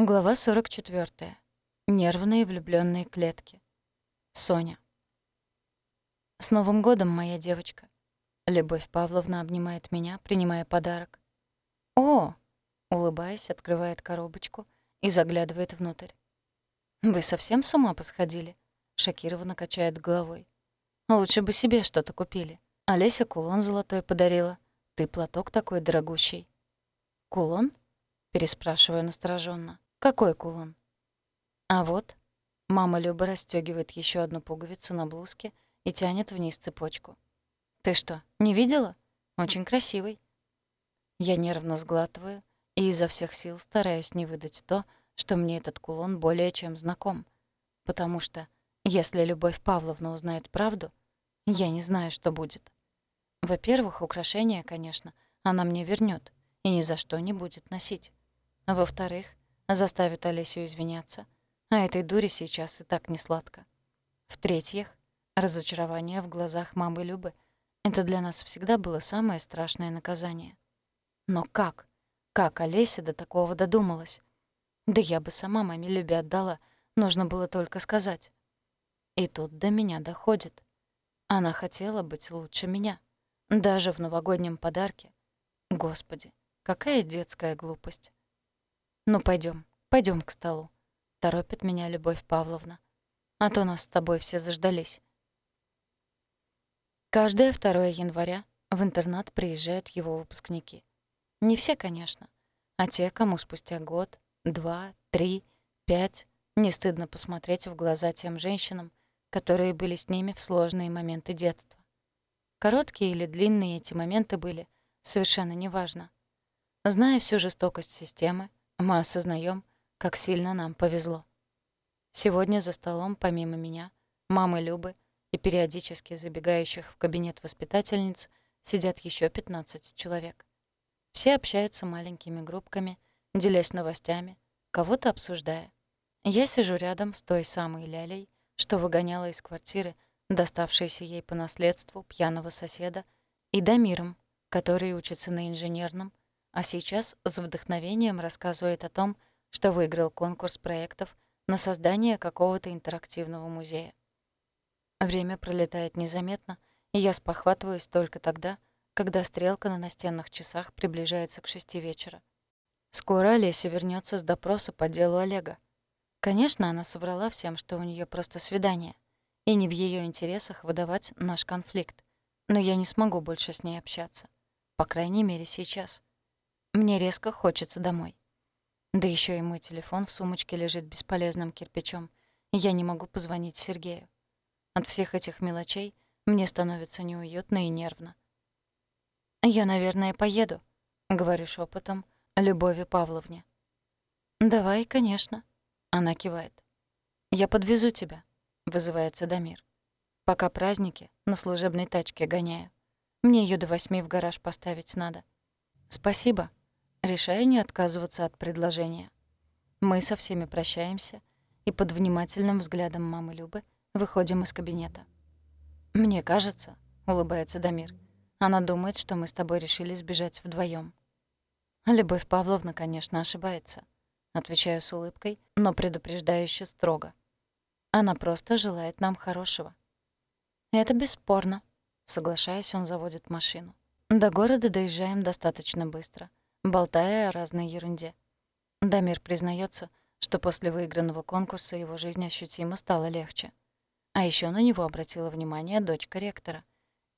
Глава 44. Нервные влюблённые клетки. Соня. С Новым годом, моя девочка. Любовь Павловна обнимает меня, принимая подарок. О, улыбаясь, открывает коробочку и заглядывает внутрь. Вы совсем с ума посходили? Шокированно качает головой. Лучше бы себе что-то купили. Олеся кулон золотой подарила. Ты платок такой дорогущий. Кулон? Переспрашиваю настороженно. Какой кулон? А вот. Мама Люба расстёгивает ещё одну пуговицу на блузке и тянет вниз цепочку. Ты что, не видела? Очень красивый. Я нервно сглатываю и изо всех сил стараюсь не выдать то, что мне этот кулон более чем знаком. Потому что, если Любовь Павловна узнает правду, я не знаю, что будет. Во-первых, украшение, конечно, она мне вернёт и ни за что не будет носить. Во-вторых, заставит Олесю извиняться, а этой дуре сейчас и так не сладко. В-третьих, разочарование в глазах мамы Любы — это для нас всегда было самое страшное наказание. Но как? Как Олеся до такого додумалась? Да я бы сама маме Любе отдала, нужно было только сказать. И тут до меня доходит. Она хотела быть лучше меня, даже в новогоднем подарке. Господи, какая детская глупость. «Ну, пойдем, пойдем к столу», — торопит меня Любовь Павловна. «А то нас с тобой все заждались». Каждое 2 января в интернат приезжают его выпускники. Не все, конечно, а те, кому спустя год, два, три, пять не стыдно посмотреть в глаза тем женщинам, которые были с ними в сложные моменты детства. Короткие или длинные эти моменты были, совершенно неважно. Зная всю жестокость системы, мы осознаем, как сильно нам повезло. Сегодня за столом, помимо меня, мамы Любы и периодически забегающих в кабинет воспитательниц, сидят еще 15 человек. Все общаются маленькими группками, делясь новостями, кого-то обсуждая. Я сижу рядом с той самой Лялей, что выгоняла из квартиры доставшейся ей по наследству пьяного соседа, и Дамиром, который учится на инженерном, а сейчас с вдохновением рассказывает о том, что выиграл конкурс проектов на создание какого-то интерактивного музея. Время пролетает незаметно, и я спохватываюсь только тогда, когда стрелка на настенных часах приближается к шести вечера. Скоро Олеся вернется с допроса по делу Олега. Конечно, она соврала всем, что у нее просто свидание, и не в ее интересах выдавать наш конфликт, но я не смогу больше с ней общаться. По крайней мере, сейчас. Мне резко хочется домой. Да еще и мой телефон в сумочке лежит бесполезным кирпичом, я не могу позвонить Сергею. От всех этих мелочей мне становится неуютно и нервно. «Я, наверное, поеду», — говорю шепотом Любови Павловне. «Давай, конечно», — она кивает. «Я подвезу тебя», — вызывается Дамир. «Пока праздники, на служебной тачке гоняю. Мне ее до восьми в гараж поставить надо». «Спасибо», Решаю не отказываться от предложения. Мы со всеми прощаемся и под внимательным взглядом мамы Любы выходим из кабинета. «Мне кажется», — улыбается Дамир, «она думает, что мы с тобой решили сбежать вдвоем. Любовь Павловна, конечно, ошибается. Отвечаю с улыбкой, но предупреждающе строго. Она просто желает нам хорошего. Это бесспорно. Соглашаясь, он заводит машину. До города доезжаем достаточно быстро болтая о разной ерунде. Дамир признается, что после выигранного конкурса его жизнь ощутимо стала легче. А еще на него обратила внимание дочка ректора.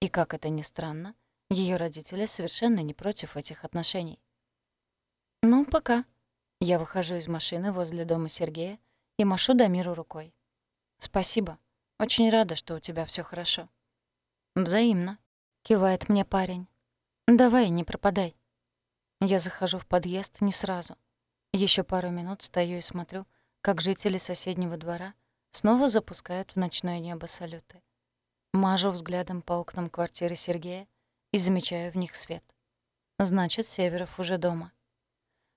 И, как это ни странно, ее родители совершенно не против этих отношений. «Ну, пока». Я выхожу из машины возле дома Сергея и машу Дамиру рукой. «Спасибо. Очень рада, что у тебя все хорошо». «Взаимно», — кивает мне парень. «Давай, не пропадай». Я захожу в подъезд не сразу. Еще пару минут стою и смотрю, как жители соседнего двора снова запускают в ночное небо салюты. Мажу взглядом по окнам квартиры Сергея и замечаю в них свет. Значит, Северов уже дома.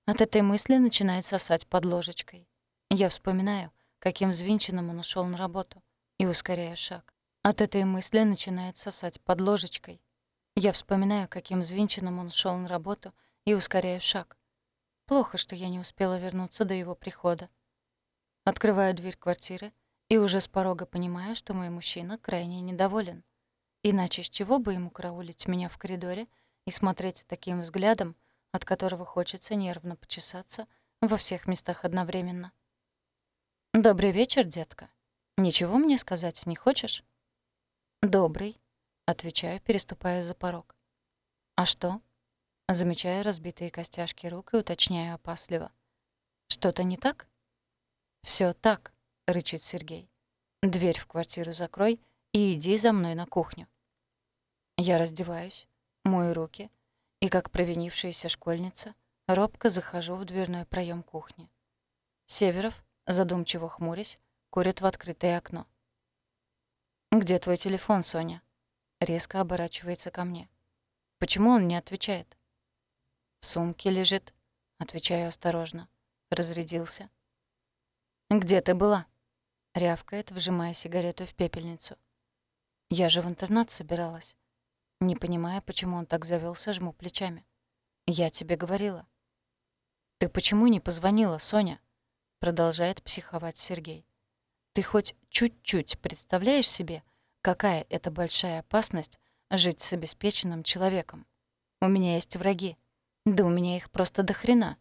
От этой мысли начинает сосать под ложечкой. Я вспоминаю, каким взвинченным он ушел на работу, и ускоряю шаг. От этой мысли начинает сосать под ложечкой. Я вспоминаю, каким взвинченным он шел на работу, и ускоряю шаг. Плохо, что я не успела вернуться до его прихода. Открываю дверь квартиры и уже с порога понимаю, что мой мужчина крайне недоволен. Иначе с чего бы ему караулить меня в коридоре и смотреть таким взглядом, от которого хочется нервно почесаться во всех местах одновременно. «Добрый вечер, детка. Ничего мне сказать не хочешь?» «Добрый», — отвечаю, переступая за порог. «А что?» Замечаю разбитые костяшки рук и уточняю опасливо. «Что-то не так?» Все так», — рычит Сергей. «Дверь в квартиру закрой и иди за мной на кухню». Я раздеваюсь, мою руки и, как провинившаяся школьница, робко захожу в дверной проем кухни. Северов, задумчиво хмурясь, курит в открытое окно. «Где твой телефон, Соня?» Резко оборачивается ко мне. «Почему он не отвечает?» «В сумке лежит», — отвечаю осторожно. «Разрядился». «Где ты была?» — рявкает, вжимая сигарету в пепельницу. «Я же в интернат собиралась». Не понимая, почему он так завелся, жму плечами. «Я тебе говорила». «Ты почему не позвонила, Соня?» — продолжает психовать Сергей. «Ты хоть чуть-чуть представляешь себе, какая это большая опасность жить с обеспеченным человеком? У меня есть враги. Да у меня их просто до хрена.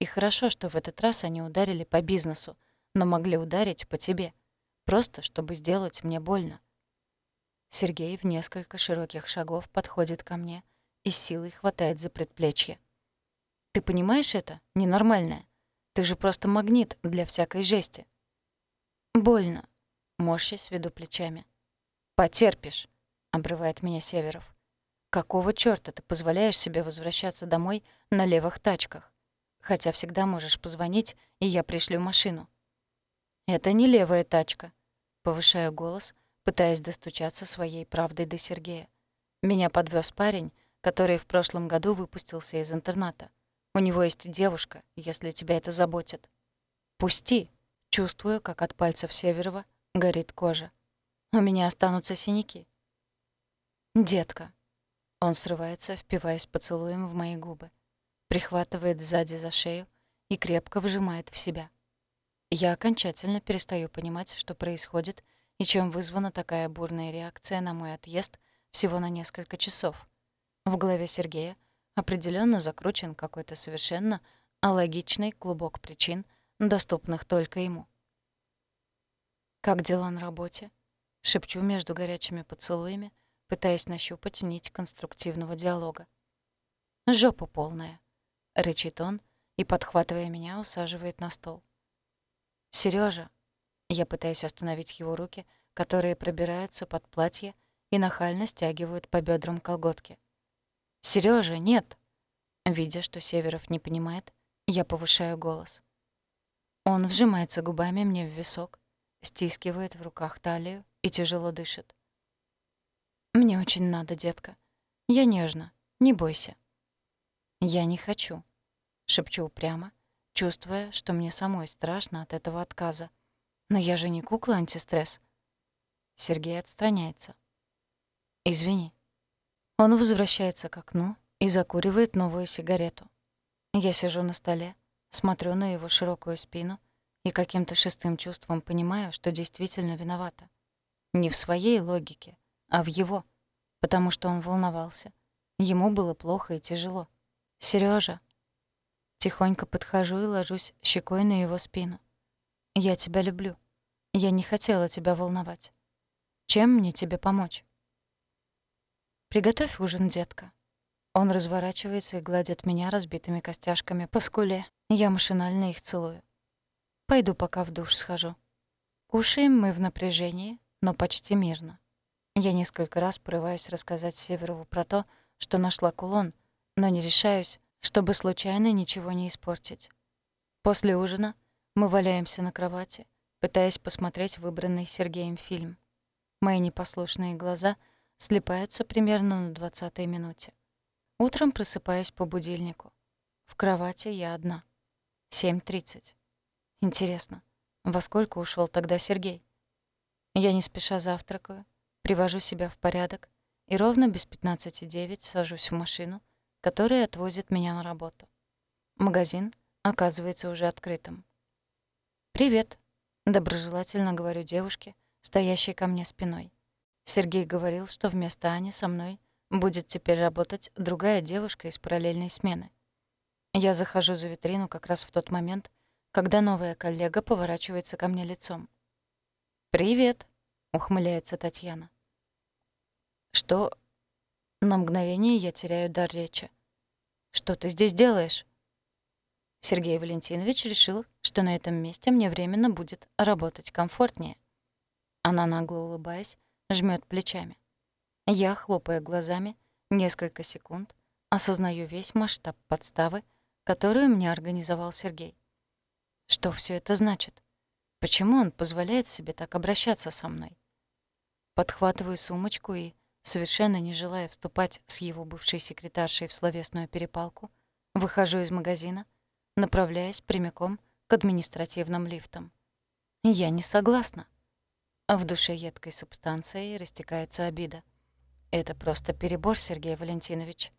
И хорошо, что в этот раз они ударили по бизнесу, но могли ударить по тебе. Просто, чтобы сделать мне больно. Сергей в несколько широких шагов подходит ко мне и силой хватает за предплечье. «Ты понимаешь это? Ненормальное. Ты же просто магнит для всякой жести». «Больно», — морщись веду плечами. «Потерпишь», — обрывает меня Северов. «Какого чёрта ты позволяешь себе возвращаться домой на левых тачках? Хотя всегда можешь позвонить, и я пришлю машину. «Это не левая тачка», — повышаю голос, пытаясь достучаться своей правдой до Сергея. Меня подвез парень, который в прошлом году выпустился из интерната. У него есть девушка, если тебя это заботит. «Пусти!» Чувствую, как от пальцев Северова горит кожа. У меня останутся синяки. «Детка». Он срывается, впиваясь поцелуем в мои губы. Прихватывает сзади за шею и крепко вжимает в себя. Я окончательно перестаю понимать, что происходит и чем вызвана такая бурная реакция на мой отъезд всего на несколько часов. В голове Сергея определенно закручен какой-то совершенно алогичный клубок причин, доступных только ему. «Как дела на работе?» — шепчу между горячими поцелуями, пытаясь нащупать нить конструктивного диалога. «Жопа полная», — рычит он и, подхватывая меня, усаживает на стол. Сережа, Я пытаюсь остановить его руки, которые пробираются под платье и нахально стягивают по бедрам колготки. Сережа, нет!» Видя, что Северов не понимает, я повышаю голос. Он вжимается губами мне в висок, стискивает в руках талию и тяжело дышит. «Мне очень надо, детка. Я нежно. Не бойся». «Я не хочу», — шепчу упрямо, чувствуя, что мне самой страшно от этого отказа. Но я же не кукла антистресс. Сергей отстраняется. «Извини». Он возвращается к окну и закуривает новую сигарету. Я сижу на столе, смотрю на его широкую спину и каким-то шестым чувством понимаю, что действительно виновата. Не в своей логике, а в его, потому что он волновался. Ему было плохо и тяжело. Сережа, Тихонько подхожу и ложусь щекой на его спину. «Я тебя люблю. Я не хотела тебя волновать. Чем мне тебе помочь?» «Приготовь ужин, детка». Он разворачивается и гладит меня разбитыми костяшками по скуле. Я машинально их целую. Пойду пока в душ схожу. Кушаем мы в напряжении, но почти мирно. Я несколько раз порываюсь рассказать Северову про то, что нашла кулон, но не решаюсь, чтобы случайно ничего не испортить. После ужина мы валяемся на кровати, пытаясь посмотреть выбранный Сергеем фильм. Мои непослушные глаза слепаются примерно на двадцатой минуте. Утром просыпаюсь по будильнику. В кровати я одна. 7.30. Интересно, во сколько ушел тогда Сергей? Я не спеша завтракаю, привожу себя в порядок и ровно без 15.09 сажусь в машину — который отвозит меня на работу. Магазин оказывается уже открытым. «Привет», — доброжелательно говорю девушке, стоящей ко мне спиной. Сергей говорил, что вместо Ани со мной будет теперь работать другая девушка из параллельной смены. Я захожу за витрину как раз в тот момент, когда новая коллега поворачивается ко мне лицом. «Привет», — ухмыляется Татьяна. «Что?» На мгновение я теряю дар речи. «Что ты здесь делаешь?» Сергей Валентинович решил, что на этом месте мне временно будет работать комфортнее. Она, нагло улыбаясь, жмет плечами. Я, хлопая глазами, несколько секунд осознаю весь масштаб подставы, которую мне организовал Сергей. Что все это значит? Почему он позволяет себе так обращаться со мной? Подхватываю сумочку и, совершенно не желая вступать с его бывшей секретаршей в словесную перепалку, выхожу из магазина, направляясь прямиком к административным лифтам. Я не согласна. А в душе едкой субстанцией растекается обида. Это просто перебор, Сергей Валентинович.